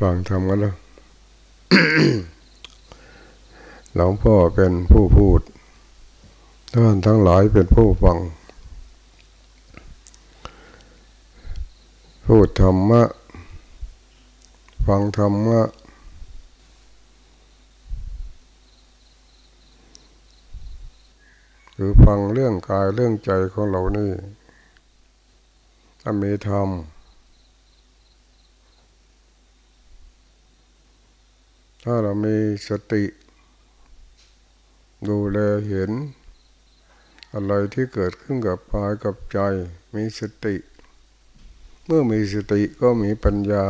ฟังทำกันแล้วหลวงพ่อเป็นผู้พูดท่านทั้งหลายเป็นผู้ฟัง พูดธรรมะ ฟังธรรมะคือฟังเรื่องกายเรื่องใจของเรานี่ถ้ามีธรรม ถ้าเรามีสติ ดูแลเห็น อะไรที่เกิดขึ้นกับกายกับใจ มีสติ เมื่อมีสติก็มีปัญญา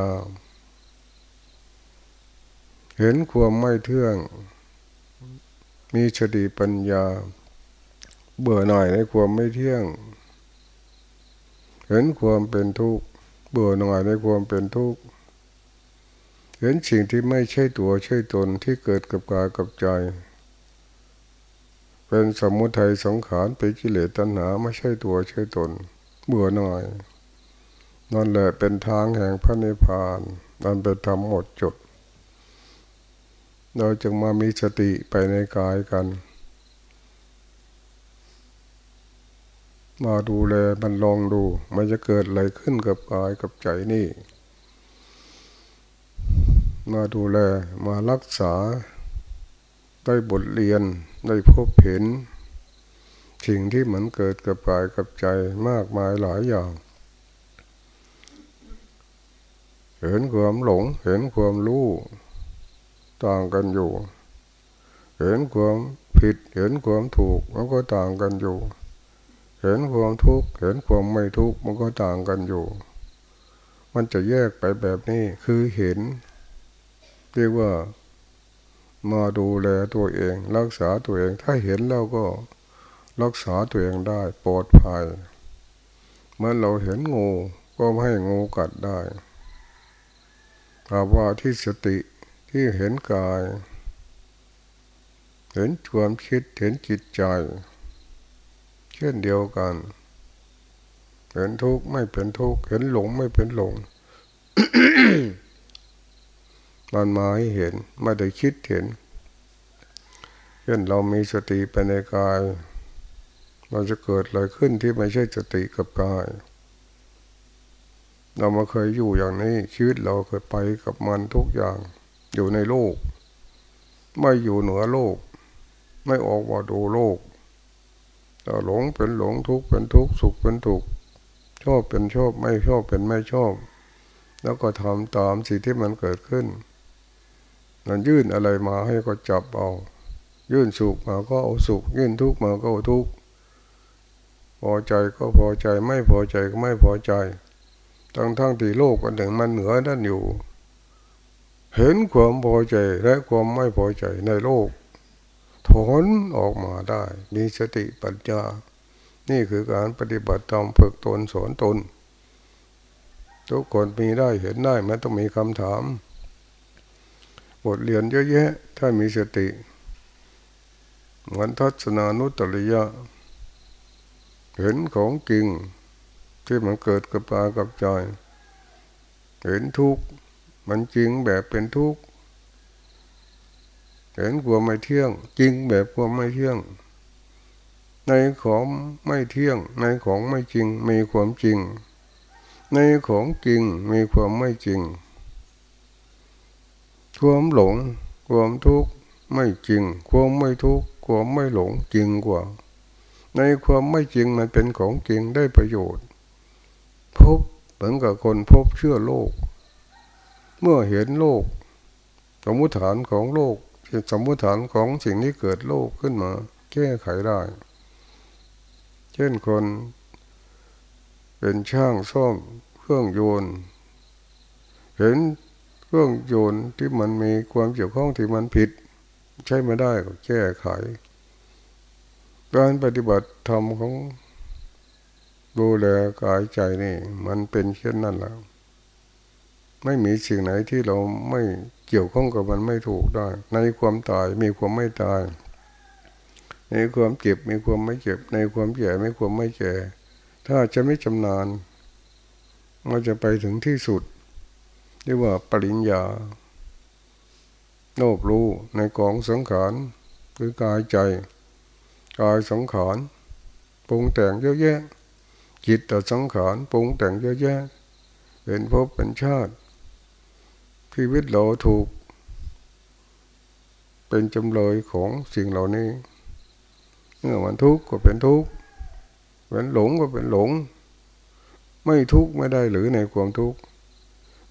เห็นความไม่เที่ยง มีสติปัญญา เบื่อหน่ายในความไม่เที่ยง เห็นความเป็นทุกข์เบื่อหน่ายในความเป็นทุกข์ เห็นสิ่งที่ไม่ใช่ตัวใช่ตนที่เกิดกับกายกับใจ เป็นสมุทัยสงขารเป็นกิเลสตัณหาไม่ใช่ตัวใช่ตน เบื่อหน่อยนั่นแหละเป็นทางแห่งพระนิพพานนั่นเป็นธรรมหมดจด เราจึงมามีสติไปในกายกัน มาดูแลมันลองดู มันจะเกิดอะไรขึ้นกับกายกับใจนี่ มาดูแลมารักษา ได้บทเรียนได้พบเห็น สิ่งที่เหมือนเกิดกับกายกับใจมากมายหลายอย่าง เห็นความหลงเห็นความรู้ต่างกันอยู่ เห็นความผิดเห็นความถูกมันก็ต่างกันอยู่ เห็นความทุกข์เห็นความไม่ทุกข์มันก็ต่างกันอยู่ มันจะแยกไปแบบนี้คือเห็น เรียกว่ามาดูแลตัวเอง รักษาตัวเอง ถ้าเห็นแล้วก็รักษาตัวเองได้ปลอดภัย เมื่อเราเห็นงูก็ไม่ให้งูกัดได้ภาวะที่สติที่เห็นกาย เห็นความคิดเห็นจิตใจ เช่นเดียวกัน เห็นทุกข์ไม่เป็นทุกข์เห็นหลงไม่เป็นหลง มันมาให้เห็นไม่ได้คิดเห็นเช่นเรามีสติไปในกาย เราจะเกิดอะไรขึ้นที่ไม่ใช่สติกับกาย เรามาเคยอยู่อย่างนี้ชีวิตเราเคยไปกับมันทุกอย่าง อยู่ในโลก ไม่อยู่เหนือโลก ไม่ออกมาดูโลกแต่หลงเป็นหลงทุกข์เป็นทุกข์สุขเป็นทุกข์ชอบเป็นชอบไม่ชอบเป็นไม่ชอบ แล้วก็ทำตามสิ่งที่มันเกิดขึ้น มันยื่นอะไรมาให้ก็จับเอา ยื่นสุขมาก็เอาสุข ยื่นทุกข์มาก็เอาทุกข์พอใจก็พอใจไม่พอใจก็ไม่พอใจ ทั้งทั้งที่โลกอันหนึ่งมันเหนือนั่นอยู่ เห็นความพอใจและความไม่พอใจในโลกถอนออกมาได้ มีสติปัญญา นี่คือการปฏิบัติตามฝึกตนสอนตน ทุกคนมีได้เห็นได้ไม่ต้องมีคำถาม บทเรียนเยอะแยะ ถ้ามีสติเหมือนทัศนานุตริยะ เห็นของจริงที่มันเกิดกับตากับใจ เห็นทุกข์มันจริงแบบเป็นทุกข์เห็นความไม่เที่ยง จริงแบบความไม่เที่ยง ในของไม่เที่ยง ในของไม่จริงมีความจริง ในของจริงมีความไม่จริง ความหลง ความทุกข์ไม่จริง ความไม่ทุกข์ความไม่หลงจริงกว่า ในความไม่จริงมันเป็นของจริงได้ประโยชน์ พบเหมือนกับคนพบเชื่อโลก เมื่อเห็นโลก สมมติฐานของโลกสมมติฐานของสิ่งที่เกิดโลกขึ้นมา แก้ไขได้ เช่นคน เป็นช่างซ่อมเครื่องโยน เห็น เครื่องโยนที่มันมีความเกี่ยวข้องที่มันผิด ใช้ไม่ได้ก็แก้ไข การปฏิบัติธรรมของดูแลกายใจนี่ มันเป็นเช่นนั้นแล้ว ไม่มีสิ่งไหนที่เราไม่เกี่ยวข้องกับมันไม่ถูกได้ ในความตายมีความไม่ตาย ในความเจ็บมีความไม่เจ็บ ในความแก่ไม่ความไม่แก่ถ้าจะไม่ชำนาญมันจะไปถึงที่สุด เรียกว่าปริญญา โนบรู้ในกองสังขารคือกายใจกายสังขารปรุงแต่งเยอะแยะจิตต่อสังขารปรุงแต่งเยอะแยะเป็นภพเป็นชาติชีวิตเราถูก เป็นจำเลยของสิ่งเหล่านี้เมื่อมันทุกข์ก็เป็นทุกข์เป็นหลงก็เป็นหลง ไม่ทุกข์ไม่ได้หรือในความทุกข์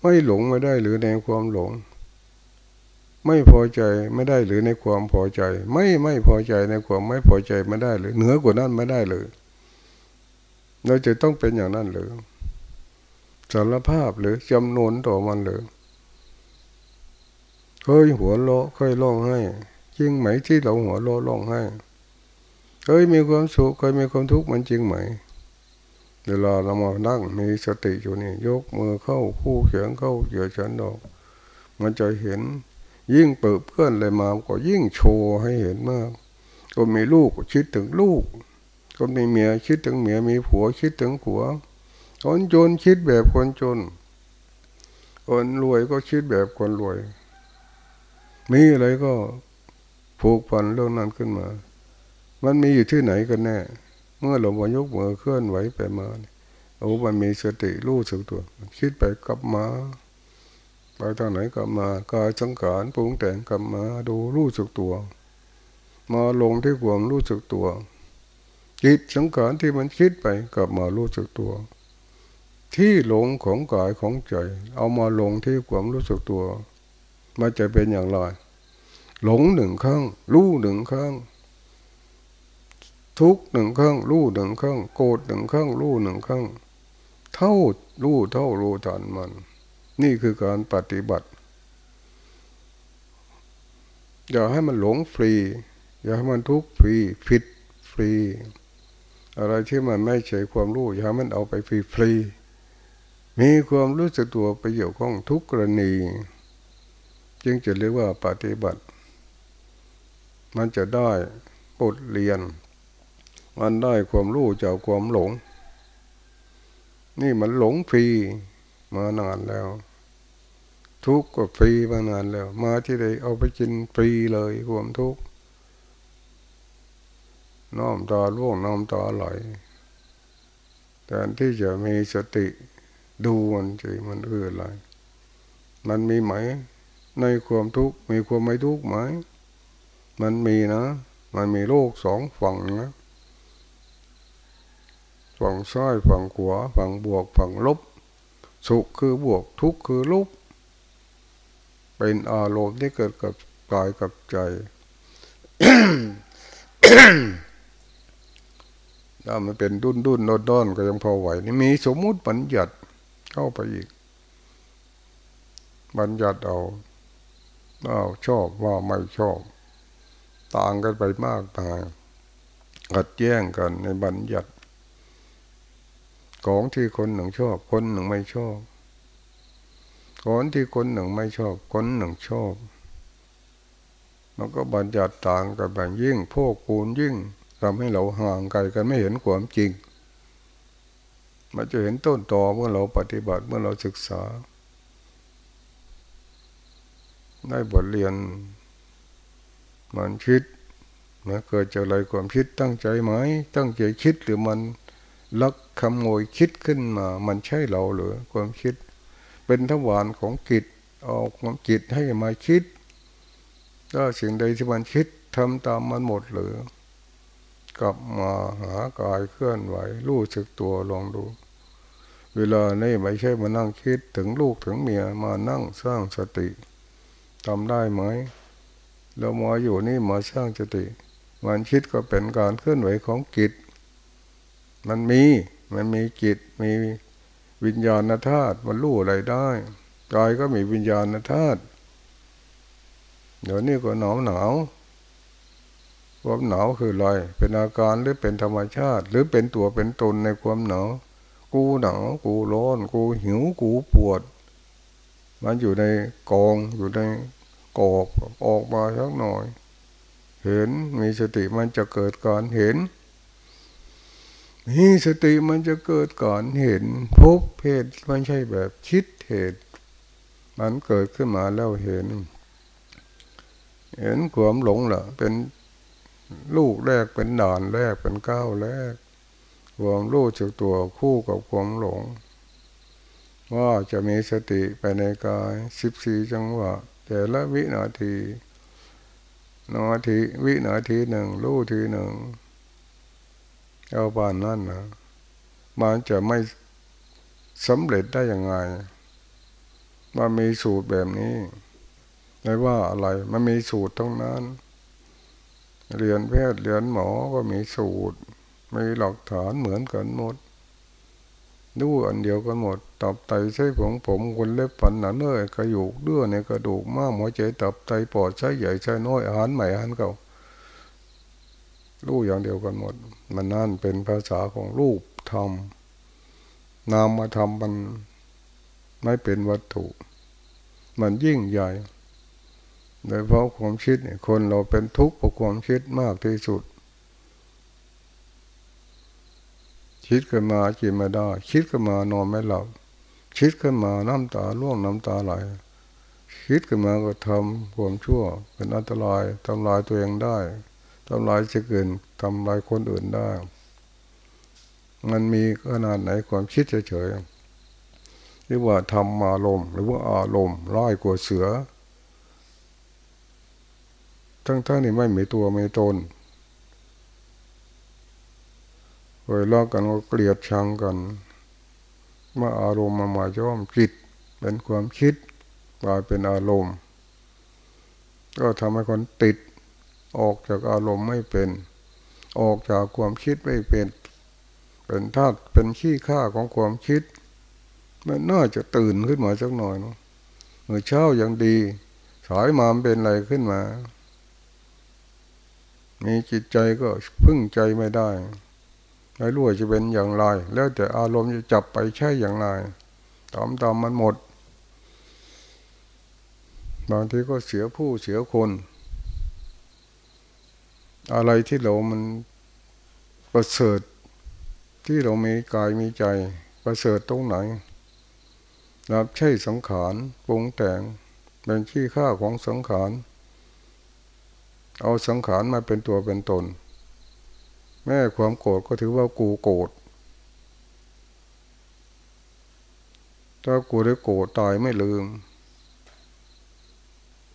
ไม่หลงไม่ได้หรือในความหลง ไม่พอใจไม่ได้หรือในความพอใจ ไม่ไม่พอใจในความไม่พอใจไม่ได้หรือเหนือกว่านั้นไม่ได้เลยเราจะต้องเป็นอย่างนั้นหรือสารภาพหรือจำนวนต่อมันหรือเคยหัวโลเคยร้องไห้จริงไหมที่เราหัวโลร้องไห้เคยมีความสุขเคยมีความทุกข์มันจริงไหม เวลาเรามานั่งมีสติอยู่นี่ ยกมือเข้าคู่เขียงเข้าเหยื่อฉันดอก มันจะเห็นยิ่งเปิดเพื่อนเลยมาก็ยิ่งโชว์ให้เห็นมาก ก็มีลูกคิดถึงลูก ก็มีเมียคิดถึงเมียมีผัวคิดถึงผัว คนจนคิดแบบคนจน คนรวยก็คิดแบบคนรวย มีอะไรก็ผูกพันเรื่องนั้นขึ้นมา มันมีอยู่ที่ไหนกันแน่ มื่อเรามายกมือเคลื่อนไหวไปมาโอ้มันมีสติรู้สึกตัว คิดไปกลับมา ไปทางไหนกลับมากายสังขารปรุงแต่งกลับมาดูรู้สึกตัว มาลงที่ความรู้สึกตัวจิตสังขารที่มันคิดไปกลับมารู้สึกตัว ที่หลงของกายของใจ เอามาลงที่ความรู้สึกตัว มันจะเป็นอย่างไรหลงหนึ่งครั้งรู้หนึ่งครั้ง ทุกหนึ่งครั้งรู้หนึ่งครั้งโกรธหนึ่งครั้งรู้หนึ่งครั้งเท่ารู้เท่ารู้ทันมัน นี่คือการปฏิบัติอย่าให้มันหลงฟรี อย่าให้มันทุกข์ฟรีผิดฟรี อะไรที่มันไม่ใช่ความรู้อย่าให้มันเอาไปฟรีฟรีมีความรู้สึกตัวไปเกี่ยวข้องทุกกรณี จึงจะเรียกว่าปฏิบัติ มันจะได้บทเรียน มันได้ความรู้จากความหลง นี่มันหลงฟรีมานานแล้ว ทุกข์ก็ฟรีมานานแล้ว มาที่ใดเอาไปกินฟรีเลยความทุกข์น้อมตาล่วงน้อมตาไหลแทนที่จะมีสติดูมันใจมันเอออะไร มันมีไหม ในความทุกข์มีความไม่ทุกข์ไหม มันมีนะ มันมีโลกสองฝั่งนะ ฝั่งซ้ายฝั่งขวาฝั่งบวกฝั่งลบ สุขคือบวกทุกข์คือลบเป็นอารมณ์ที่เกิดกับกายกับใจถ้ามันเป็นดุนดุนโนดอนก็ยังพอไหวนี่มีสมมุติบัญญัติเข้าไปอีก บัญญัติเอาว่าชอบว่าไม่ชอบ ต่างกันไปมากมายกัดแย้งกันในบัญญัติ ของที่คนหนึ่งชอบ คนหนึ่งไม่ชอบของที่คนหนึ่งไม่ชอบ คนหนึ่งชอบ มันก็บัญญัติต่างกันแบบยิ่งพวกปูนยิ่งทำให้เราห่างไกลกันไม่เห็นความจริง มันจะเห็นต้นตอเมื่อเราปฏิบัติเมื่อเราศึกษา ได้บทเรียนมันคิดมันเกิดจากอะไรความคิดตั้งใจไหมตั้งใจคิดหรือมันลัก ขโมยคิดขึ้นมา มันใช่เราหรือความคิด เป็นทวารของจิตเอาความจิตให้มาคิดถ้าสิ่งใดที่มันคิดทำตามมันหมดหรือกลับมาหากายเคลื่อนไหวรู้สึกตัวลองดู เวลานี้ไม่ใช่มานั่งคิดถึงลูกถึงเมียมานั่งสร้างสติทำได้ไหม เรามาอยู่นี่มาสร้างสติ มันคิดก็เป็นการเคลื่อนไหวของจิตมันมี มันมีจิตมีวิญญาณธาตุมันรู้อะไรได้กายก็มีวิญญาณธาตุเดี๋ยวนี้ก็หนาวหนาวความหนาวคืออะไรเป็นอาการหรือเป็นธรรมชาติ หรือเป็นตัวเป็นตนในความหนาวกูหนาวกูร้อนกูหิวกูปวด มันอยู่ในกองอยู่ในกอบออกมาสักหน่อย เห็นมีสติมันจะเกิดการเห็น มีสติมันจะเกิดก่อนเห็นพบเพศไม่ใช่แบบคิดเหตุ มันเกิดขึ้นมาแล้วเห็น เห็นความหลงล่ะเป็นลูกแรกเป็นด่านแรกเป็นก้าวแรกความรู้จักตัวคู่กับความหลง ว่าจะมีสติไปในกายสิบสี่จังหวะแต่ละวินาทีนาทีวินาทีหนึ่งรู้ทีหนึ่ง เอาบานนั่นนะมันจะไม่สำเร็จได้ยังไงมันมีสูตรแบบนี้ไม่ว่าอะไร มันมีสูตรตรงนั้น เรียนแพทย์เรียนหมอก็มีสูตร มีหลักฐานเหมือนกันหมด ดูอันเดียวกันหมด ตับไตใช้ผมผมคนเล็บฝันหนาเนื้อกระดูกเลือในกระดูกม้ามหัวใจตับไตปอดใช้ใหญ่ใช้น้อยอาหารใหม่อาหารเก่า รู้อย่างเดียวกันหมด มันนั่นเป็นภาษาของรูปธรรมนามมาทำมันไม่เป็นวัตถุ มันยิ่งใหญ่โดยเพราะความคิดคนเราเป็นทุกข์เพราะความคิดมากที่สุด คิดขึ้นมากินไม่ได้ คิดขึ้นมานอนไม่หลับ คิดขึ้นมาน้ำตาล่วงน้ำตาไหลคิดขึ้นมาก็ทำความชั่วเป็นอันตรายทำลายตัวเองได้ ทำลายสิ่งอื่นทำลายคนอื่นได้ มันมีขนาดไหนความคิดเฉยๆหรือว่าทำมาลมหรือว่าอารมณ์ร้ายกว่าเสือ ทั้งๆนี่ไม่มีตัวไม่ตนเคยลอกกันก็เกลียดชังกันเมื่ออารมณ์มามาย่อมจิต เป็นความคิดกลายเป็นอารมณ์ ก็ทำให้คนติด ออกจากอารมณ์ไม่เป็น ออกจากความคิดไม่เป็น เป็นธาตุเป็นขี้ข้าของความคิด มันน่าจะตื่นขึ้นมาสักหน่อยเนาะเมื่อเช้ายังดี สายมามเป็นอะไรขึ้นมา มีจิตใจก็พึ่งใจไม่ได้ไม่รู้จะเป็นอย่างไร แล้วแต่อารมณ์จะจับไปใช่อย่างไรตามตามมันหมด บางทีก็เสียผู้เสียคน อะไรที่เรามันประเสริฐที่เรามีกายมีใจ ประเสริฐตรงไหนรับใช่สังขารปรุงแต่งเป็นขี้ข้าของสังขาร เอาสังขารมาเป็นตัวเป็นตน แม่ความโกรธก็ถือว่ากูโกรธถ้ากูได้โกรธตายไม่ลืม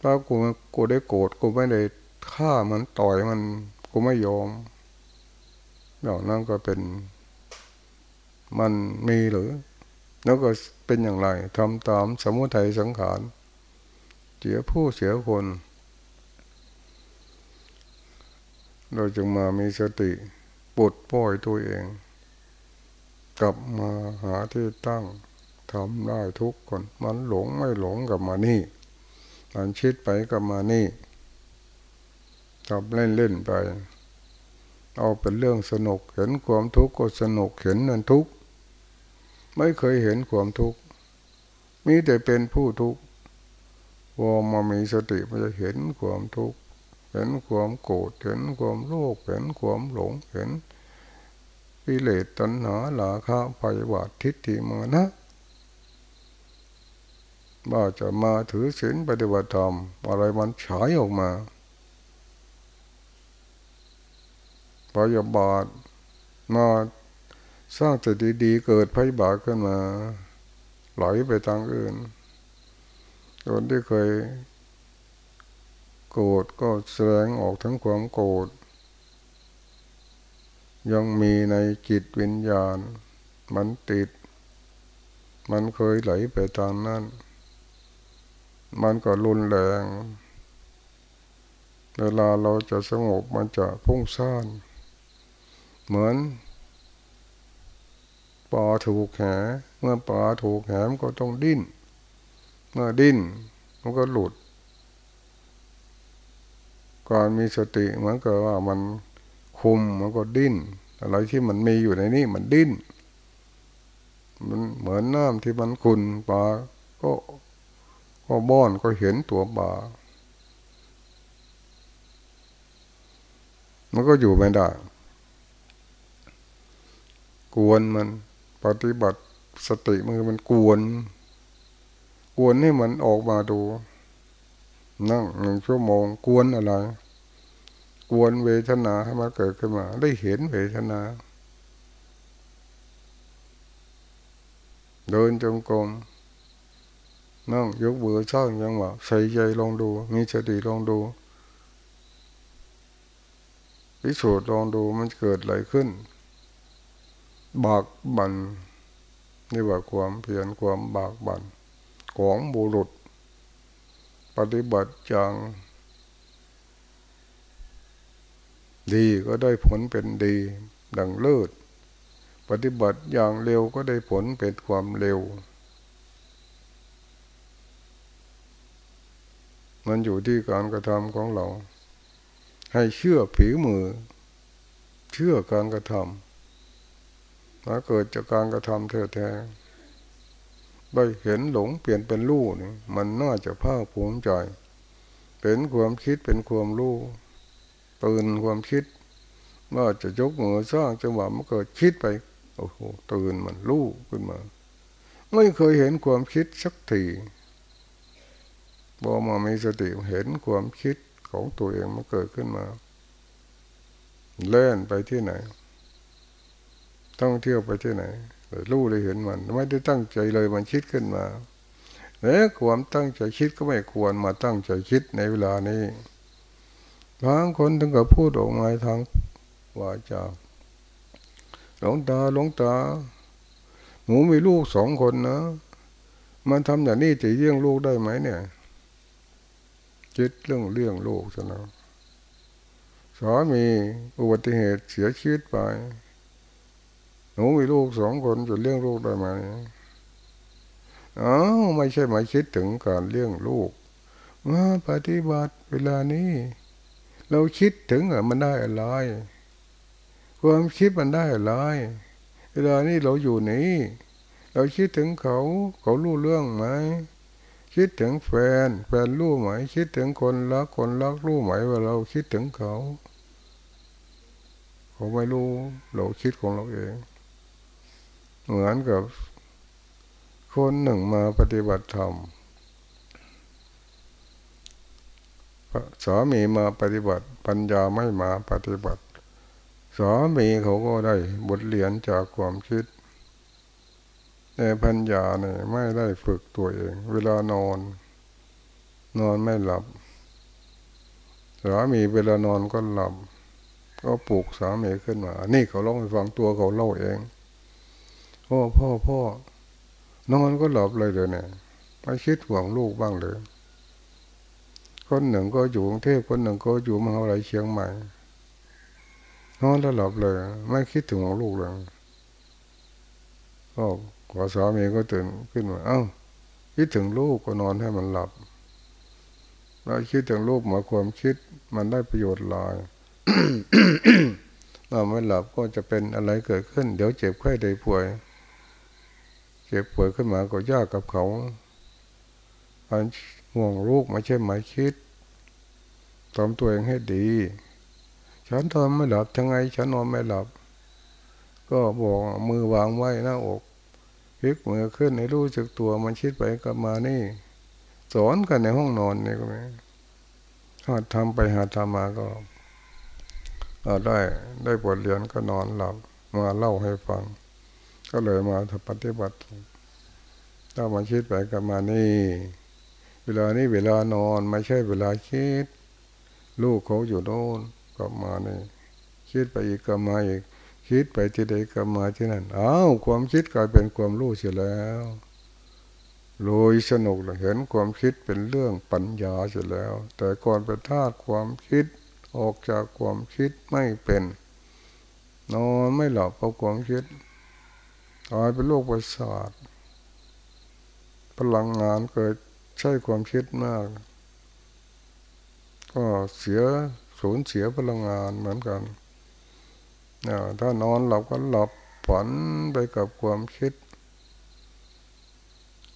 ถ้ากูกูได้โกรธกูไม่ได้ ฆ่ามันต่อยมันกูไม่ยอมอย่างนั้นก็เป็น มันมีหรือ แล้วก็เป็นอย่างไรทำตามสมุทัยสังขาร เสียผู้เสียคน เราจึงมามีสติปลดปล่อยตัวเอง กลับมาหาที่ตั้งทำได้ทุกคน มันหลงไม่หลงกับมานี่ มันชิดไปกับมานี่ ทำเล่นเล่นไป เอาเป็นเรื่องสนุก เห็นความทุกข์ก็สนุก เห็นนั่นทุกข์ ไม่เคยเห็นความทุกข์ มีแต่เป็นผู้ทุกข์พอมามีสติมันจะเห็นความทุกข์ เห็นความโกรธ เห็นความโลภ เห็นความหลง เห็นกิเลสตัณหาหลาคะปยบาททิฏฐิมานะว่าจะมาถือศีลปฏิบัติธรรมอะไรมันฉายออกมา พยาบาทมาสร้างจิดีๆเกิดภัยบาทขึ้นมาไหลไปทางอื่น คนที่เคย โกรธก็แสดงออกทั้งความโกรธยังมีในจิตวิญญาณ มันติด มันเคยไหลไปทางนั้น มันก็รุนแรงเวลาเราจะสงบมันจะพุ่งซ่าน เหมือนปลาถูกแหเมื่อปลาถูกแหมก็ต้องดิ้น เมื่อดิ้นมันก็หลุดการมีสติเหมือนกับว่ามันคุมมันก็ดิ้นอะไรที่มันมีอยู่ในนี้มันดิ้น มันเหมือนน้ำที่มันขุนปลาก็ก็บ้อนก็เห็นตัวปลามันก็อยู่ไม่ได้ กวนมันปฏิบัติสติมันมันกวน กวนให้มันออกมาดู นั่งหนึ่งชั่วโมง กวนอะไร กวนเวทนาให้มาเกิดขึ้นมา ได้เห็นเวทนา เดินจงกรมนั่งยกเบือช่างยังว่าใส่ใจลองดู มีสติลองดูพิสูจน์ลองดูมันเกิดอะไรขึ้น บากบันนี่ว่าความเพียรความบากบันของบุรุษ ปฏิบัติอย่างดีก็ได้ผลเป็นดี ดังเลิศปฏิบัติอย่างเร็วก็ได้ผลเป็นความเร็ว มันอยู่ที่การกระทำของเรา ให้เชื่อผีมือ เชื่อการกระทำ มาเกิดจากการกระทำแท้ได้เห็นหลงเปลี่ยนเป็นรู้นี่มันน่าจะภาคภูมิใจเป็นความคิดเป็นความรู้ตื่นความคิด ว่าจะยกมือสร้างจังหวะมันเกิดคิดไปโอ้โหตื่นมันรู้ขึ้นมา ไม่เคยเห็นความคิดสักทีบอมามีสติเห็นความคิดของตัวเองมันเกิดขึ้นมา เล่นไปที่ไหน ต้องเที่ยวไปที่ไหนรู้เลยเห็นมัน ไม่ได้ตั้งใจเลยมันคิดขึ้นมาแม้ความตั้งใจคิดก็ไม่ควรมาตั้งใจคิดในเวลานี้บางคนถึงกับพูดออกมาทางวาจาหลงตาหลงตา หมูมีลูกสองคนนะ มันทำอย่างนี้จะเลี้ยงลูกได้ไหมเนี่ยคิดเรื่องเลี้ยงลูกซะนะสามีอุบัติเหตุเสียชีวิตไป นูมีลูกสองคนจะเลี้ยงลูกได้ไหมอ้าวไม่ใช่หมายคิดถึงการเลี้ยงลูกมาปฏิบัติเวลานี้ เราคิดถึงอะมันได้อะไร ความคิดมันได้อะไร เวลานี้เราอยู่นี่เราคิดถึงเขาเขารู้เรื่องไหมคิดถึงแฟนแฟนรู้ไหม คิดถึงคนรักคนรักรู้ไหมว่าเราคิดถึงเขาเขาไม่รู้เราคิดของเราเอง เหมือนกับคนหนึ่งมาปฏิบัติธรรมสามีมาปฏิบัติ ปัญญาไม่มาปฏิบัติสามีเขาก็ได้บทเรียนจากความคิดแต่ปัญญาเนี่ยไม่ได้ฝึกตัวเอง เวลานอน นอนไม่หลับสามีเวลานอนก็หลับ ก็ปลุกสามีขึ้นมา นี่เขาเล่าให้ฟังตัวเขาเล่าเอง พ่อพ่อพ่อนอนก็หลับเลยเดี๋ยวนี้ไม่คิดห่วงลูกบ้างเลยคนหนึ่งก็อยู่กรุงเทพคนหนึ่งก็อยู่มหาวิทยาลัยเชียงใหม่นอนแล้วหลับเลย ไม่คิดถึงของลูกเลยก็ขอสามีก็ตื่นขึ้นมาเอ้า คิดถึงลูกก็นอนให้มันหลับเราคิดถึงลูกมาความคิดมันได้ประโยชน์ลายเราไม่หลับก็จะเป็นอะไรเกิดขึ้น เดี๋ยวเจ็บไข้ได้ป่วย เจ็บป่วยขึ้นมาก็ยากกับเขาอันห่วงลูกไม่ใช่หมายคิดทำตัวเองให้ดี ฉันทำไม่หลับทั้งไง ฉันนอนไม่หลับ ก็บอกมือวางไว้หน้าอกพลิกมือขึ้นให้รู้สึกตัวมันคิดไปกลับมานี่ สอนกันในห้องนอนนี่ก็ไม่หาทำไปหาทำมาก็ได้ได้บทเรียนก็นอนหลับมาเล่าให้ฟัง ก็เลยมาปฏิบัติถ้ามันคิดไปกับมานี่ เวลานี้เวลานอนไม่ใช่เวลาคิด ลูกเขาอยู่โน่นกลับมานี่ คิดไปอีกกลับมาอีก คิดไปที่ใดกลับมาที่นั่นอ้าวความคิดกลายเป็นความรู้เสียแล้วโดยสนุกเห็นความคิดเป็นเรื่องปัญญาเสียแล้ว แต่ก่อนเป็นธาตุความคิดออกจากความคิดไม่เป็น นอนไม่หลับเพราะความคิด กลายเป็นโรคประสาทพลังงานเกิดใช้ความคิดมาก ก็เสียสูญเสียพลังงานเหมือนกันถ้านอนหลับก็หลับฝันไปกับความคิด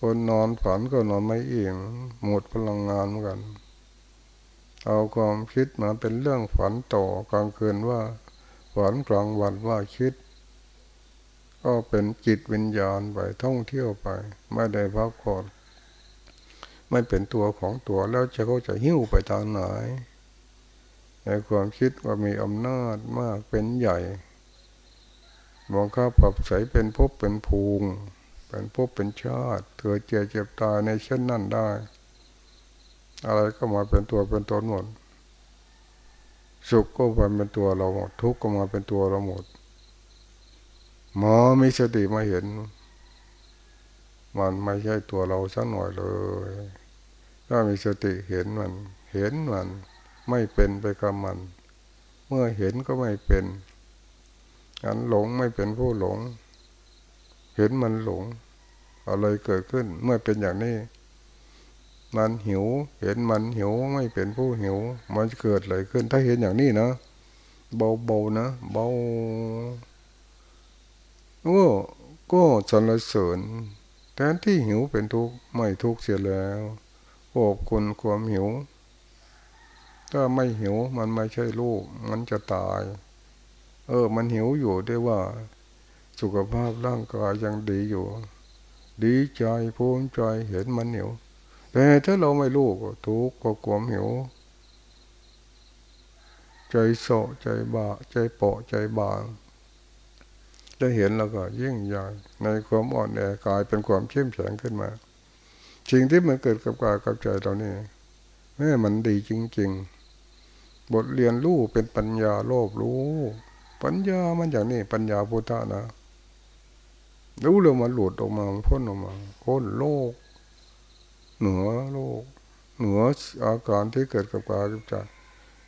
คนนอนฝันก็นอนไม่อิ่มหมดพลังงานเหมือนกัน เอาความคิดมาเป็นเรื่องฝันต่อกลางคืนว่าฝันกลางวันว่าคิด ก็เป็นจิตวิญญาณไปท่องเที่ยวไป ไม่ได้พักผ่อนไม่เป็นตัวของตัวแล้วจะเขาจะหิ้วไปทางไหนในความคิดว่ามีอำนาจมากเป็นใหญ่มองข้าปรับใสเป็นภพเป็นภูงเป็นภพเป็นชาติเกิดเจ็บเจ็บตายในเช่นนั้นได้ อะไรก็มาเป็นตัวเป็นตนหมด สุขก็มาเป็นตัวเราหมด ทุกข์ก็มาเป็นตัวเราหมด หมอมีสติมาเห็น มันไม่ใช่ตัวเราสักหน่อยเลยถ้ามีสติเห็นมัน เห็นมัน ไม่เป็นไปกับมัน เมื่อเห็นก็ไม่เป็นอันหลงไม่เป็นผู้หลง เห็นมันหลง อะไรเกิดขึ้นเมื่อเป็นอย่างนี้ มันหิว เห็นมันหิวไม่เป็นผู้หิว มันเกิดอะไรขึ้น ถ้าเห็นอย่างนี้นะเบาๆนะเบา โอ้ก็สรรเสริญแทนที่หิวเป็นทุกข์ไม่ทุกข์เสียแล้วขอบคุณความหิว ถ้าไม่หิวมันไม่ใช่ลูก มันจะตาย เออ มันหิวอยู่ได้ว่า สุขภาพร่างกายยังดีอยู่ ดีใจภูมิใจเห็นมันหิว แต่ถ้าเราไม่รู้ก็ทุกข์ก็ความหิว ใจโศใจบาใจเปาะใจบาง จะเห็นแล้วก็ยิ่งใหญ่ในความอ่อนแอกลายเป็นความเข้มแข็งขึ้นมาสิ่งที่มันเกิดกับกายกับใจเรานี่แม่มันดีจริง ๆ บทเรียนรู้เป็นปัญญาโลภรู้ ปัญญามันอย่างนี้ปัญญาพุทธะนะรู้เรื่องมันหลุดออกมาพ้นออกมาพ้นโลก เหนือโลก เหนืออาการที่เกิดกับกายกับใจ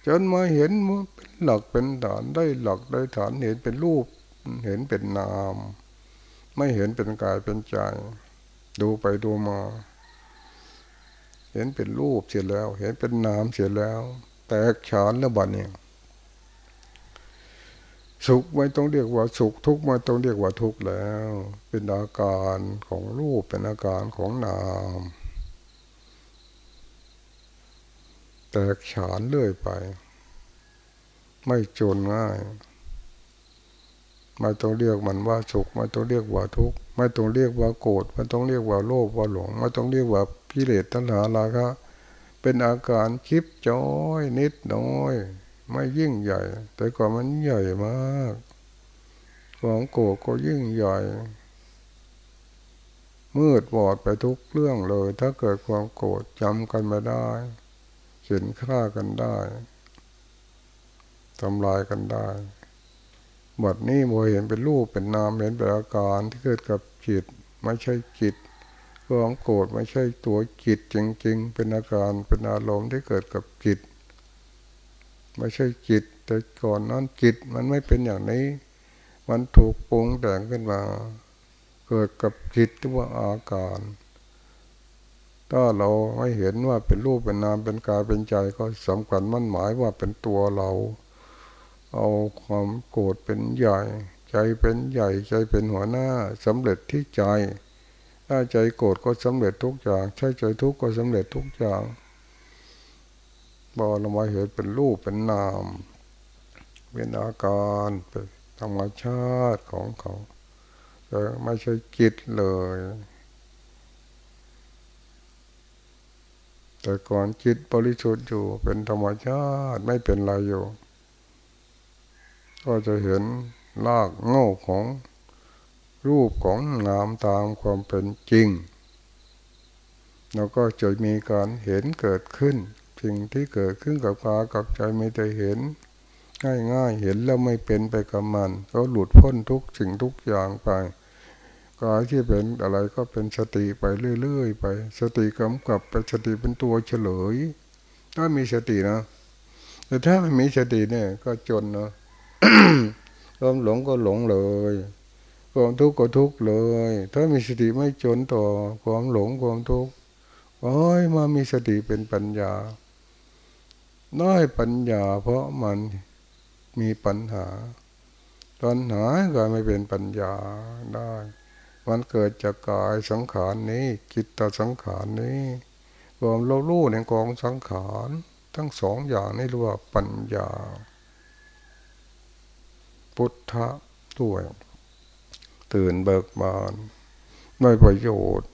จนมาเห็นมันเป็นหลักเป็นฐานได้หลักได้ฐานเห็นเป็นรูป เห็นเป็นนาม ไม่เห็นเป็นกายเป็นใจ ดูไปดูมา เห็นเป็นรูปเสียแล้ว เห็นเป็นนามเสียแล้ว แตกฉานแล้วบัดเนี่ยสุขไม่ต้องเรียกว่าสุขทุกข์ไม่ต้องเรียกว่าทุกข์แล้ว เป็นอาการของรูปเป็นอาการของนาม แตกฉานเรื่อยไป ไม่จนง่าย ไม่ต้องเรียกมันว่าสุขไม่ต้องเรียกว่าทุกข์ไม่ต้องเรียกว่าโกรธไม่ต้องเรียกว่าโลภว่าหลงไม่ต้องเรียกว่าพิเรศตัณหาราคะเป็นอาการคิบจ้อยนิดน้อย ไม่ยิ่งใหญ่ แต่ก่อนมันใหญ่มากของโกรธก็ยิ่งใหญ่ มืดบอดไปทุกเรื่องเลย ถ้าเกิดความโกรธจำกันไม่ได้เห็นฆ่ากันได้ทำลายกันได้ บทนี้โมเห็นเป็นรูปเป็นนามเห็นเป็นอาการที่เกิดกับจิต ไม่ใช่จิตความโกรธไม่ใช่ตัวจิตจริง ๆ เป็นอาการเป็นอารมณ์ที่เกิดกับจิต ไม่ใช่จิต แต่ก่อนนั้นจิตมันไม่เป็นอย่างนี้ มันถูกปรุงแต่งขึ้นมา เกิดกับจิตที่ว่าอาการถ้าเราไม่เห็นว่าเป็นรูปเป็นนามเป็นกายเป็นใจก็สำคัญมั่นหมายว่าเป็นตัวเรา เอาความโกรธเป็นใหญ่ ใจเป็นใหญ่ใจเป็นหัวหน้าสำเร็จที่ใจ ถ้าใจโกรธก็สำเร็จทุกอย่างใช่ใจทุกข์ก็สำเร็จทุกอย่างบอเรามาเห็นเป็นรูปเป็นนาม เป็นอาการเป็นธรรมชาติของเขาแต่ไม่ใช่จิตเลย แต่ก่อนจิตบริสุทธิ์อยู่เป็นธรรมชาติไม่เป็นไรอยู่ ก็จะเห็นลากเง่าของรูปของงามตามความเป็นจริง แล้วก็จะมีการเห็นเกิดขึ้น สิ่งที่เกิดขึ้นกับตากับใจไม่ได้เห็น ง่ายๆเห็นแล้วไม่เป็นไปกับมันก็หลุดพ้นทุกสิ่งทุกอย่างไปกายที่เป็นอะไรก็เป็นสติไปเรื่อยๆไป สติกำกับเป็นสติเป็นตัวเฉลย ถ้ามีสตินะ แต่ถ้าไม่มีสติเนี่ยก็จนเนาะ ความหลงก็หลงเลยความทุกข์ก็ทุกข์เลย ถ้ามีสติไม่จนต่อความหลงความทุกข์โอ้ยมามีสติเป็นปัญญา น้อยปัญญา เพราะมันมีปัญหาปัญหาก็ไม่เป็นปัญญาได้ มันเกิดจากกายสังขารนี้ จิตตสังขารนี้ความโลลูในกองสังขาร ทั้งสองอย่างนี้เรียกว่าปัญญา พุทธะด้วย ตื่นเบิกบาน ได้ประโยชน์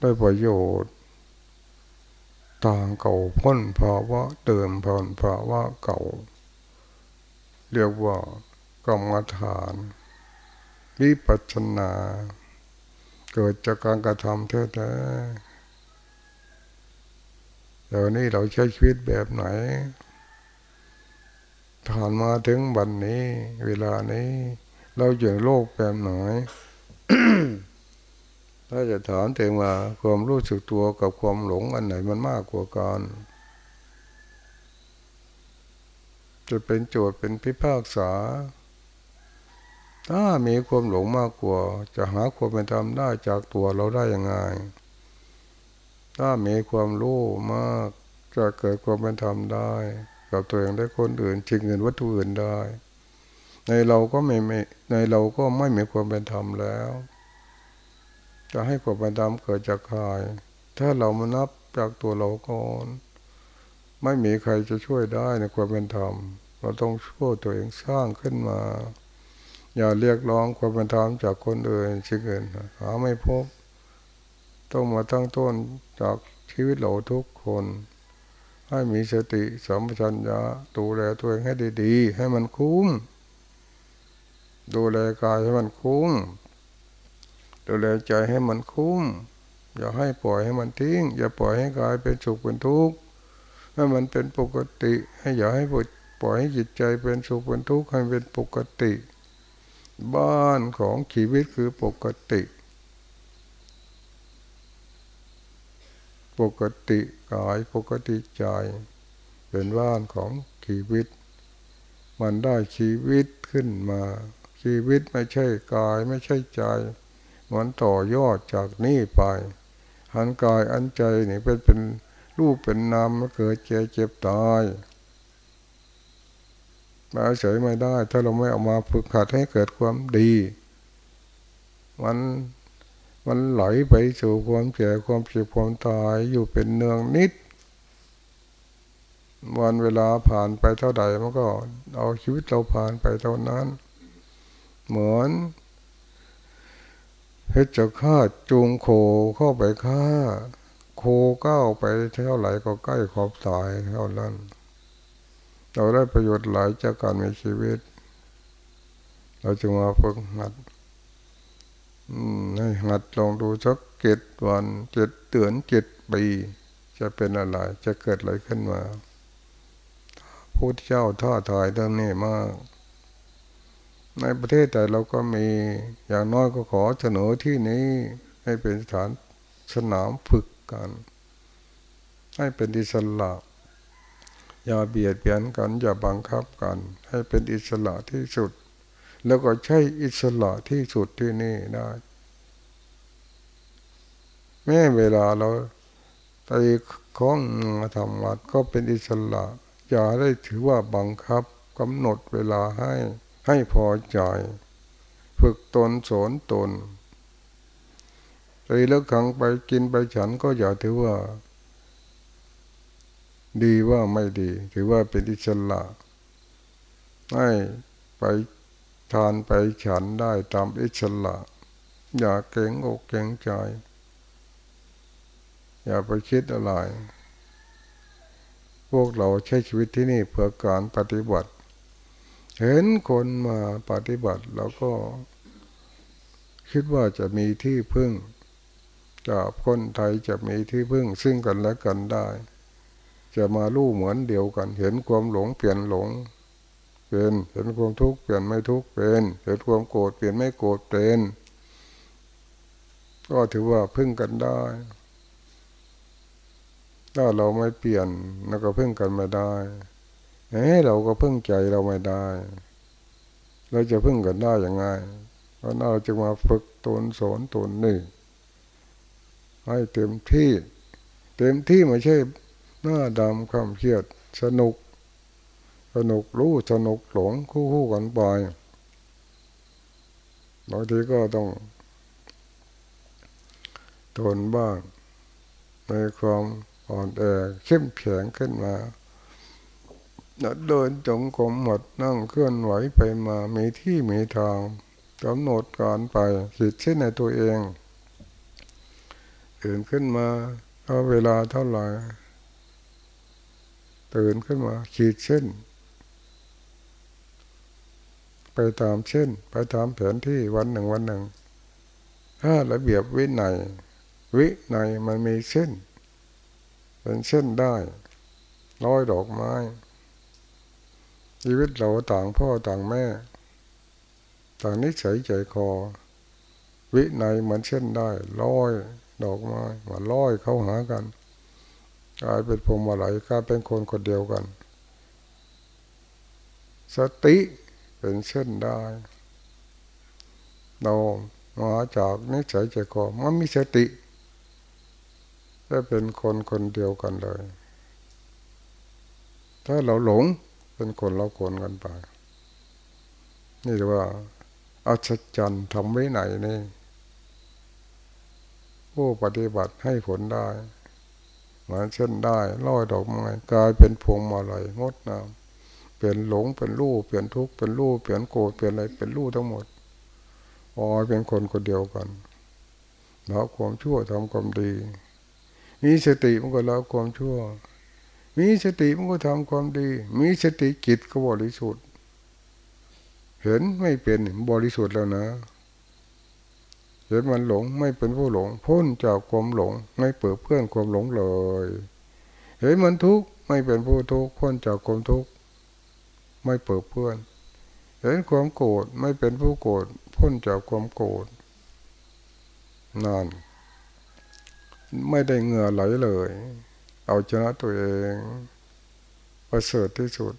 ได้ประโยชน์ ต่างเก่าพ้นภาวะเดิมพ้นภาวะเก่า เรียกว่ากรรมฐานวิปัชนา เกิดจากการกระทำแท้ๆเดี๋ยวนี้เราใช้ชีวิตแบบไหน ผ่านมาถึงวันนี้ เวลานี้ เราอยู่โลกแบบไหนถ้าจะถามตัวเองว่าความรู้สึกตัวกับความหลงอันไหนมันมากกว่ากันจะเป็นโจทย์เป็นพิพากษา ถ้ามีความหลงมากกว่า จะหาความเป็นธรรมได้จากตัวเราได้ยังไง ถ้ามีความรู้มากจะเกิดความเป็นธรรมได้ กับตัวเองได้คนอื่นจริงเงินวัตถุอื่นได้ ในเราก็ไม่ในเราก็ไม่มีความเป็นธรรมแล้ว จะให้ความเป็นธรรมเกิดจากใครถ้าเรามานับจากตัวเราก่อนไม่มีใครจะช่วยได้ในความเป็นธรรม เราต้องช่วยตัวเองสร้างขึ้นมา อย่าเรียกร้องความเป็นธรรมจากคนอื่นชิ่อื่นหาไม่พบ ต้องมาตั้งต้นจากชีวิตเราทุกคน ให้มีสติสัมปชัญญะดูแลตัวเองให้ดีๆ ให้มันคุ้ม ดูแลกายให้มันคุ้ม ดูแลใจให้มันคุ้ม อย่าให้ปล่อยให้มันทิ้ง อย่าปล่อยให้กายเป็นสุขเป็นทุกข์ให้มันเป็นปกติ ให้อย่าให้ปล่อยให้จิตใจเป็นสุขเป็นทุกข์ให้เป็นปกติ บ้านของชีวิตคือปกติ ปกติกายปกติใจเป็นบ้านของชีวิต มันได้ชีวิตขึ้นมา ชีวิตไม่ใช่กายไม่ใช่ใจ มันต่อยอดจากนี้ไปหันกายอันใจนี่เป็นเป็นรูปเป็นนามมาเกิดเจ็บเจ็บตายมาเฉยไม่ได้ ถ้าเราไม่เอามาฝึกขัดให้เกิดความดี มัน มันไหลไปสู่ความเจ็บความเจ็บความตายอยู่เป็นเนืองนิด วันเวลาผ่านไปเท่าใดมันก็เอาชีวิตเราผ่านไปเท่านั้น เหมือนเพชรฆ่าจูงโคเข้าไปฆ่า โคก้าวไปเท่าไหร่ก็ใกล้ขอบตายเท่านั้น เราได้ประโยชน์หลายจากการมีชีวิต เราจึงมาฝึกหัด ให้หัดลองดูสักเจ็ดวันเจ็ดเดือนเจ็ดปี จะเป็นอะไร จะเกิดอะไรขึ้นมาพุทธเจ้าท่าทายเรื่องนี้มาก ในประเทศแต่เราก็มีอย่างน้อยก็ขอเสนอที่นี้ให้เป็นสถานสนามฝึกกัน ให้เป็นอิสระ อย่าเบียดเบียนกัน อย่าบังคับกัน ให้เป็นอิสระที่สุด แล้วก็ใช้อิสระที่สุดที่นี่ได้แม้เวลาเราไปคล้องมาทำวัดก็เป็นอิสระอย่าได้ถือว่าบังคับกำหนดเวลาให้ให้พอใจ ฝึกตนสอนตนไปเลิกขังไปกินไปฉันก็อย่าถือว่า ดีว่าไม่ดี ถือว่าเป็นอิสระให้ไป ทานไปฉันได้ตามอิสระอย่าเก่งอกเก่งใจ อย่าไปคิดอะไร พวกเราใช้ชีวิตที่นี่เพื่อการปฏิบัติ เห็นคนมาปฏิบัติแล้วก็ คิดว่าจะมีที่พึ่งจากคนไทยจะมีที่พึ่งซึ่งกันและกันได้ จะมาลู่เหมือนเดียวกัน เห็นความหลงเปลี่ยนหลง เป็นเห็นความทุกข์เปลี่ยนไม่ทุกข์เป็นเห็นความโกรธเปลี่ยนไม่โกรธเป็นก็ถือว่าพึ่งกันได้ ถ้าเราไม่เปลี่ยนเราก็พึ่งกันไม่ได้เอ้เราก็พึ่งใจเราไม่ได้ เราจะพึ่งกันได้ยังไงเพราะเราจะมาฝึกตนสอนตนนี่ให้เต็มที่ เต็มที่ไม่ใช่หน้าดำความเครียดสนุก สนุกรู้สนุกหลงคู่คู่กันไปบางทีก็ต้องทนบ้างในความอ่อนแอเข้มแข็งขึ้นมาเดินจงกรมหมดนั่งเคลื่อนไหวไปมามีที่มีทางกำหนดการไปขีดเส้นในตัวเองตื่นขึ้นมาเอาเวลาเท่าไหร่ตื่นขึ้นมาขีดเส้น ไปตามเช่น ไปตามแผนที่วันหนึ่งวันหนึ่ง ถ้าระเบียบวินัยวินัยมันมีเส้นเป็นเส้นได้ ร้อยดอกไม้ ชีวิตเราต่างพ่อต่างแม่ ต่างนิสัยใจคอ วินัยมันเช่นได้ร้อยดอกไม้มาร้อยเข้าหากันกลายเป็นพรมอะไรกลายเป็นคนคนเดียวกัน สติ เป็นเช่นได้เรามาจากนิสัยใจคอมันมีสติได้เป็นคนคนเดียวกันเลย ถ้าเราหลงเป็นคนเราคนกันไป นี่เรียกว่าอัศจรรย์ทำไว้ไหนนี่ผู้ปฏิบัติให้ผลได้เหมือนเช่นได้ร้อยดอกไม้กลายเป็นพวงมาลัยงดงาม ปลี่ยนหลงเป็นรูปเปลี่ยนทุกข์เป็นรูปเปลี่ยนโกรธเปลี่ยนอะไรเป็นรูปทั้งหมดอ๋อเป็นคนคนเดียวกันละความชั่วทำความดี มีสติมันก็ละความชั่ว มีสติมันก็ทำความดี มีสติจิตก็บริสุทธิ์เห็นไม่เป็นบริสุทธิ์แล้วนะเห็นมันหลงไม่เป็นผู้หลง พ้นจากความหลง ไม่เปิดเพื่อนความหลงเลย เห็นมันทุกข์ไม่เป็นผู้ทุกข์พ้นจากความทุกข์ ไม่เปิดเพื่อน เห็นความโกรธไม่เป็นผู้โกรธพ้นจากความโกรธนานไม่ได้เหงื่อไหลเลย เอาชนะตัวเอง ประเสริฐที่สุด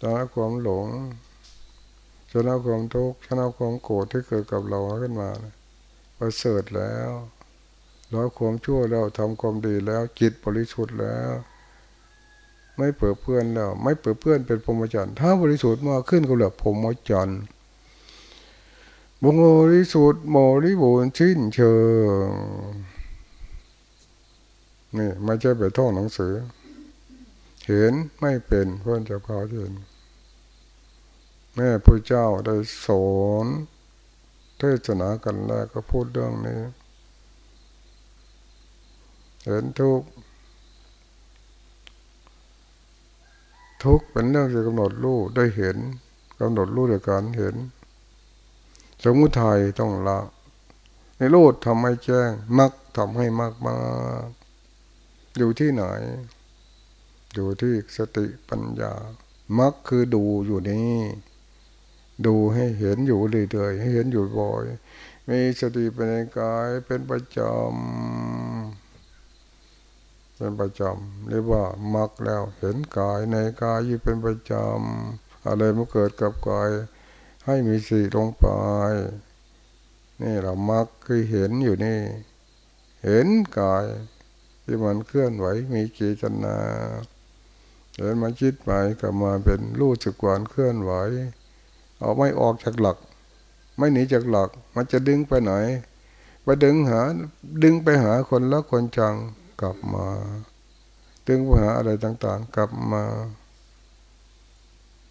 ชนะความหลงชนะความทุกข์ชนะความโกรธที่เกิดกับเราขึ้นมาประเสริฐแล้วร้อยความชั่วแล้วทำความดีแล้วจิตบริสุทธิ์แล้ว ไม่เปิดเพื่อนแล้ว ไม่เปิดเพื่อนเป็นพรหมจรรย์ถ้าบริสุทธิ์มากขึ้นก็เหลือพรหมจรรย์บริสุทธิ์บริบูรณ์ชิ้นเชิงนี่ไม่ใช่ไปท่องหนังสือ เห็นไม่เป็นเพื่อนจะพาเห็นแม่พระเจ้าได้สอนเทศนากันแล้วก็พูดเรื่องนี้ เห็นทุก ทุกเป็นเรื่องที่กำหนดรู้ได้เห็นกำหนดรู้ด้วยการเห็น สมุทัยต้องละในโลดทำให้แจ้งมักทำให้มากมากอยู่ที่ไหน อยู่ที่สติปัญญา มักคือดูอยู่นี่ดูให้เห็นอยู่เรื่อยๆให้เห็นอยู่บ่อย มีสติเป็นกายเป็นประจำ เป็นประจำเรียกว่ามักแล้วเห็นกายในกายอยู่เป็นประจำอะไรมันเกิดกับกาย ให้มีสีลงไปนี่เรามักคือเห็นอยู่นี่ เห็นกายที่มันเคลื่อนไหวมีกิจนาเห็นมันคิดไปก็มาเป็นรู้สึกกวนเคลื่อนไหวเอาไม่ออกจากหลัก ไม่หนีจากหลัก มันจะดึงไปไหนไปดึงหา ดึงไปหาคนละคนจัง กลับมาดึงไปหาอะไรต่างๆ กลับมา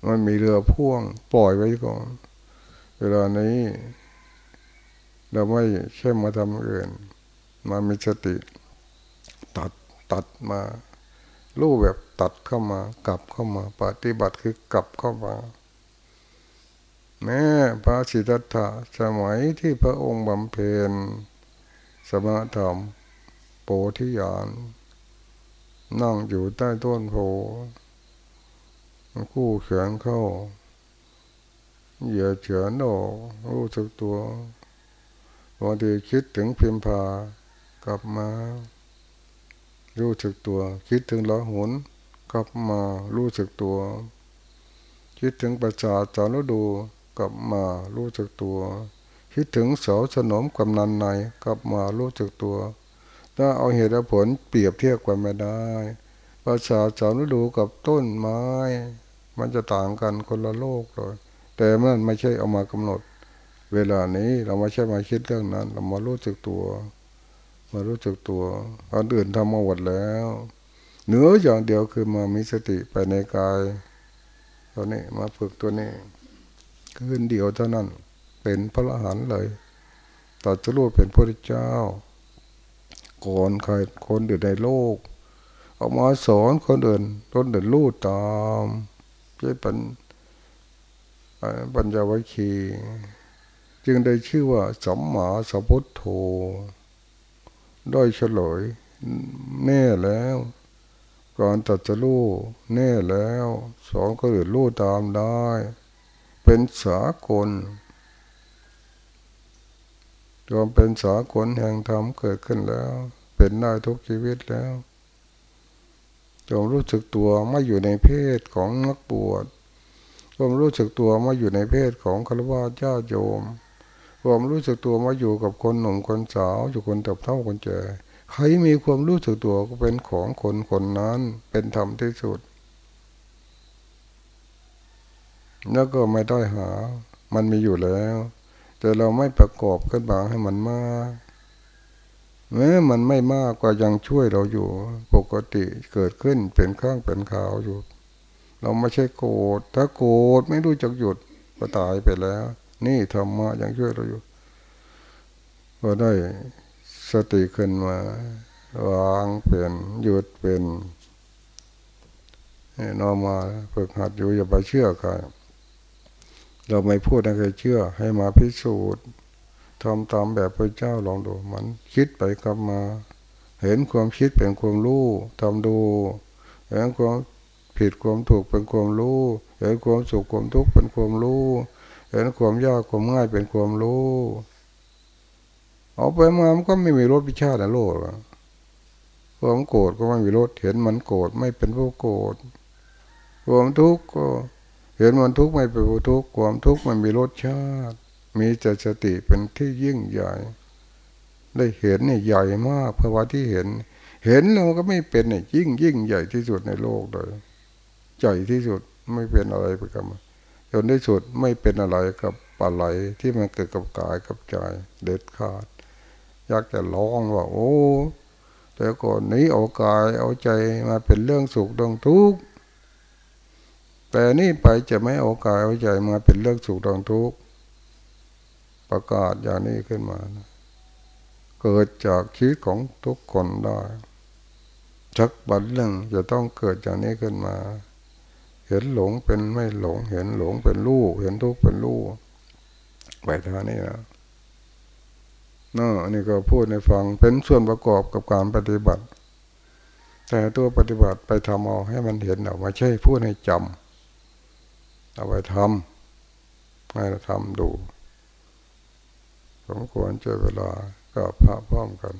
มันมีเรือพ่วง ปล่อยไว้ก่อน เวลานี้ เราไม่ใช่มาทำอื่น มามีสติ ตัดตัดมาลู่แบบตัดเข้ามา กลับเข้ามา ปฏิบัติคือกลับเข้ามาแม้พระสิทธัตถะสมัยที่พระองค์บำเพ็ญสมาธรรม โปธิญาณนั่งอยู่ใต้ต้นโพคู่เขียนเข้า เหยียดเฉือนออกรู้สึกตัวบางทีคิดถึงพิมพากลับมา รู้สึกตัว คิดถึงละหุนกลับมารู้สึกตัว คิดถึงประสาจารดูกลับมารู้จักตัว คิดถึงเสาสนมกำนันในกลับมารู้จักตัว ถ้าเอาเหตุผลเปรียบเทียบกันไม่ได้ภาษาสาวฤดูกับต้นไม้ มันจะต่างกันคนละโลกเลยแต่มันไม่ใช่เอามากำหนด เวลานี้เราไม่ใช่มาคิดเรื่องนั้น เรามารู้จักตัว มารู้จักตัวอันอื่นทำมาหมดแล้วเหนืออย่างเดียวคือมามีสติไปในกายตัวนี้มาฝึกตัวนี้คืนเดียวเท่านั้น เป็นพระอรหันต์เลยตัดจะรู้เป็นพระเจ้า ก่อนใครคนอยู่ในโลก เอามาสอนคนอื่นคนอื่นรู้ตามจะเป็นปัญญาวิคีจึงได้ชื่อว่าสัมมาสัพพุทโธได้เฉลย แน่แล้วก่อนตัดจะรู้แน่แล้ว สอนคนอื่นรู้ตามได้ เป็นสากล รวมเป็นสากลแห่งธรรมเกิดขึ้นแล้ว เป็นได้ทุกชีวิตแล้วจงรู้สึกตัวไม่อยู่ในเพศของนักบวชความรู้สึกตัวม่อยู่ในเพศของคารวะญาติโยมความรู้สึกตัวมาอยู่กับคนหนุ่มคนสาวอยู่คนเติบเท่าคนแก่ใครมีความรู้สึกตัวก็เป็นของคนคนนั้นเป็นธรรมที่สุด แล้วก็ไม่ได้หา มันมีอยู่แล้ว แต่เราไม่ประกอบขึ้นมาให้มันมากแม้มันไม่มากก็ยังช่วยเราอยู่ ปกติเกิดขึ้นเป็นข้างเป็นขาวอยู่ เราไม่ใช่โกรธถ้าโกรธไม่รู้จักหยุดก็ตายไปแล้ว นี่ธรรมะยังช่วยเราอยู่ ก็ได้สติขึ้นมาวางเป็นหยุดเป็นนอมาฝึกหัดอยู่อย่าไปเชื่อใคร เราไม่พูดให้ใครเชื่อ ให้มาพิสูจน์ทำตามแบบพระเจ้าลองดูมันคิดไปกลับมา เห็นความคิดเป็นความรู้ทำดูเห็นความผิดความถูกเป็นความรู้เห็นความสุขความทุกข์เป็นความรู้เห็นความยากความง่ายเป็นความรู้เอาไปมามันก็ไม่มีรถพิชาติในโลกความโกรธก็ไม่มีรถเห็นมันโกรธไม่เป็นผู้โกรธความทุกข์ก็ เห็นมันทุกข์ไม่เป็นทุกข์ความทุกข์มันมีรสชาติ มีจสติเป็นที่ยิ่งใหญ่ ได้เห็นนี่ใหญ่มากเพราะว่าที่เห็น เห็นแล้วก็ไม่เป็นนี่ยิ่งยิ่งใหญ่ที่สุดในโลกเลยใหญ่ที่สุดไม่เป็นอะไรไปกับจนที่สุดไม่เป็นอะไรกับอะไรที่มันเกิดกับกายกับใจเด็ดขาด อยากจะร้องว่า โอ้แต่ก่อนนี้เอากายเอาใจมาเป็นเรื่องสุขเรื่องทุกข์ แต่นี่ไปจะไม่เอากายเอาใจมาเป็นเรื่องสุขเรื่องทุกข์ประกาศอย่างนี้ขึ้นมานะเกิดจากชีวิตของทุกคนได้ชักบันเรื่องจะต้องเกิดจากนี้ขึ้นมา เห็นหลงเป็นไม่หลง เห็นหลงเป็นลูก เห็นทุกข์เป็นลูกไปทางนี้นะน่อันนี้ก็พูดในฟังเป็นส่วนประกอบกับการปฏิบัติ แต่ตัวปฏิบัติไปทำเอาให้มันเห็นเอาไม่ใช่พูดให้จำ เอาไปทำให้เราทำดู สมควรเจอเวลาก็พระพร้อมกัน